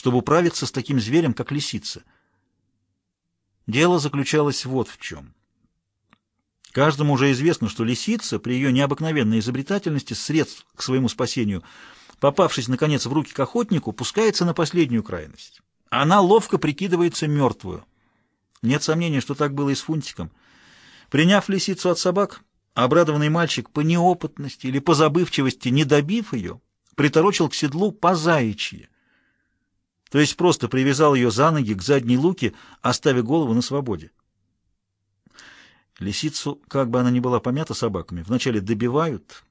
чтобы управиться с таким зверем, как лисица. Дело заключалось вот в чем. Каждому уже известно, что лисица при ее необыкновенной изобретательности средств к своему спасению, попавшись, наконец, в руки к охотнику, пускается на последнюю крайность. Она ловко прикидывается мертвую. Нет сомнения, что так было и с Фунтиком. Приняв лисицу от собак, обрадованный мальчик по неопытности или по забывчивости, не добив ее, приторочил к седлу по заячьи. То есть просто привязал ее за ноги к задней луке, оставив голову на свободе. Лисицу, как бы она ни была помята собаками, вначале добивают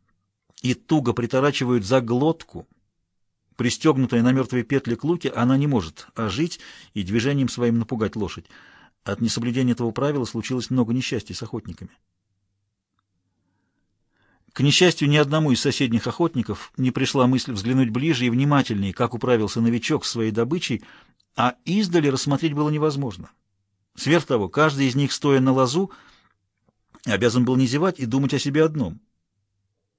и туго приторачивают за глотку. Пристегнутая на мертвые петли к луке, она не может ожить и движением своим напугать лошадь. От несоблюдения этого правила случилось много несчастий с охотниками. К несчастью, ни одному из соседних охотников не пришла мысль взглянуть ближе и внимательнее, как управился новичок с своей добычей, а издали рассмотреть было невозможно. Сверх того, каждый из них, стоя на лазу, обязан был не зевать и думать о себе одном.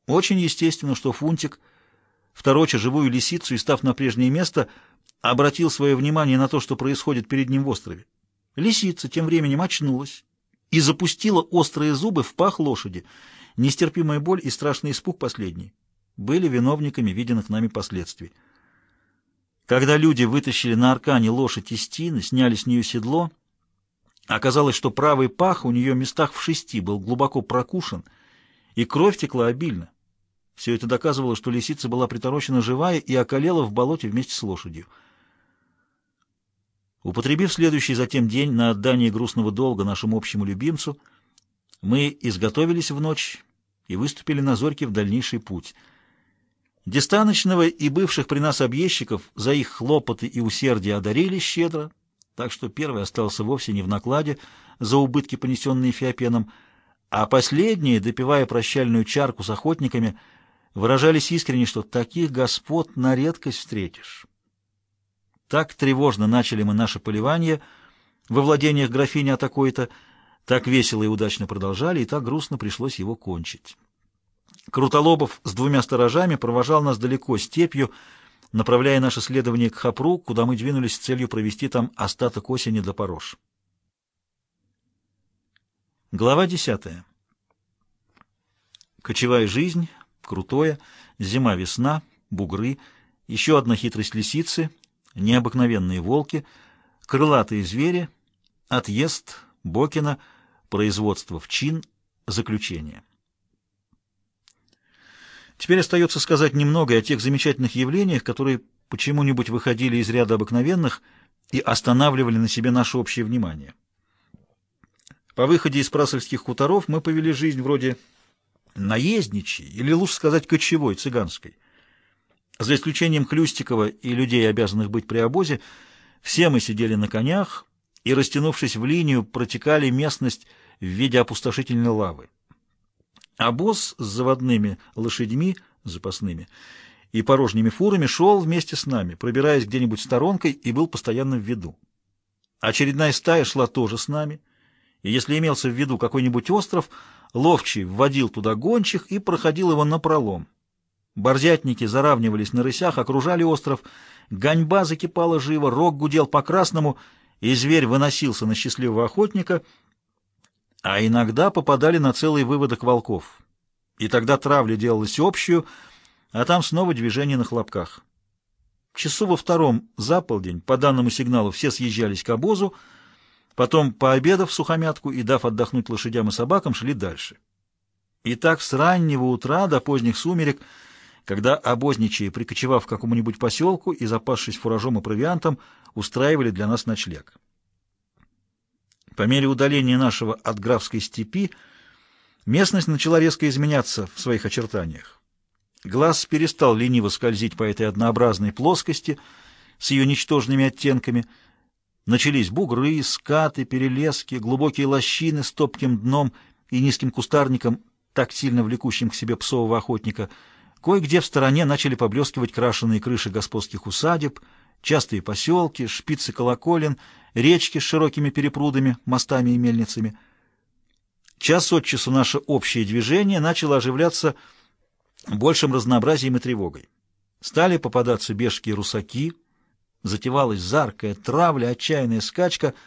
Очень естественно, что Фунтик, второча живую лисицу и став на прежнее место, обратил свое внимание на то, что происходит перед ним в острове. Лисица тем временем очнулась и запустила острые зубы в пах лошади. Нестерпимая боль и страшный испуг последний были виновниками виденных нами последствий. Когда люди вытащили на аркане лошадь из тины, сняли с нее седло, оказалось, что правый пах у нее местах в шести был глубоко прокушен, и кровь текла обильно. Все это доказывало, что лисица была приторочена живая и околела в болоте вместе с лошадью. Употребив следующий затем день на отдание грустного долга нашему общему любимцу, мы изготовились в ночь и выступили на зорьке в дальнейший путь. Дистаночного и бывших при нас объездчиков за их хлопоты и усердие одарили щедро, так что первый остался вовсе не в накладе за убытки, понесенные Феопеном, а последние, допивая прощальную чарку с охотниками, выражались искренне, что таких господ на редкость встретишь. Так тревожно начали мы наше поливание во владениях графини Атакоита, так весело и удачно продолжали, и так грустно пришлось его кончить. Крутолобов с двумя сторожами провожал нас далеко степью, направляя наше следование к Хапру, куда мы двинулись с целью провести там остаток осени до Порош. Глава десятая. Кочевая жизнь, крутое, зима-весна, бугры, еще одна хитрость лисицы, необыкновенные волки, крылатые звери, отъезд, Бокина, производство в чин, заключение. Теперь остается сказать немного о тех замечательных явлениях, которые почему-нибудь выходили из ряда обыкновенных и останавливали на себе наше общее внимание. По выходе из прасольских хуторов мы повели жизнь вроде наездничьей, или лучше сказать кочевой, цыганской. За исключением Хлюстикова и людей, обязанных быть при обозе, все мы сидели на конях и, растянувшись в линию, протекали местность в виде опустошительной лавы. Обоз с заводными лошадьми, запасными, и порожними фурами шел вместе с нами, пробираясь где-нибудь сторонкой, и был постоянно в виду. Очередная стая шла тоже с нами, и если имелся в виду какой-нибудь остров, ловчий вводил туда гончих и проходил его напролом. Борзятники заравнивались на рысях, окружали остров, гоньба закипала живо, рог гудел по-красному, и зверь выносился на счастливого охотника, а иногда попадали на целый выводок волков. И тогда травля делалась общую, а там снова движение на хлопках. Часу во втором за полдень, по данному сигналу, все съезжались к обозу, потом, пообедав сухомятку и дав отдохнуть лошадям и собакам, шли дальше. И так с раннего утра до поздних сумерек — когда обозничие, прикочевав к какому-нибудь поселку и запасшись фуражом и провиантом, устраивали для нас ночлег. По мере удаления нашего от графской степи местность начала резко изменяться в своих очертаниях. Глаз перестал лениво скользить по этой однообразной плоскости с ее ничтожными оттенками. Начались бугры, скаты, перелески, глубокие лощины с топким дном и низким кустарником, так сильно влекущим к себе псового охотника — Кое-где в стороне начали поблескивать крашеные крыши господских усадеб, частые поселки, шпицы колоколен, речки с широкими перепрудами, мостами и мельницами. Час от часу наше общее движение начало оживляться большим разнообразием и тревогой. Стали попадаться бежкие русаки, Затевалась заркая травля, отчаянная скачка —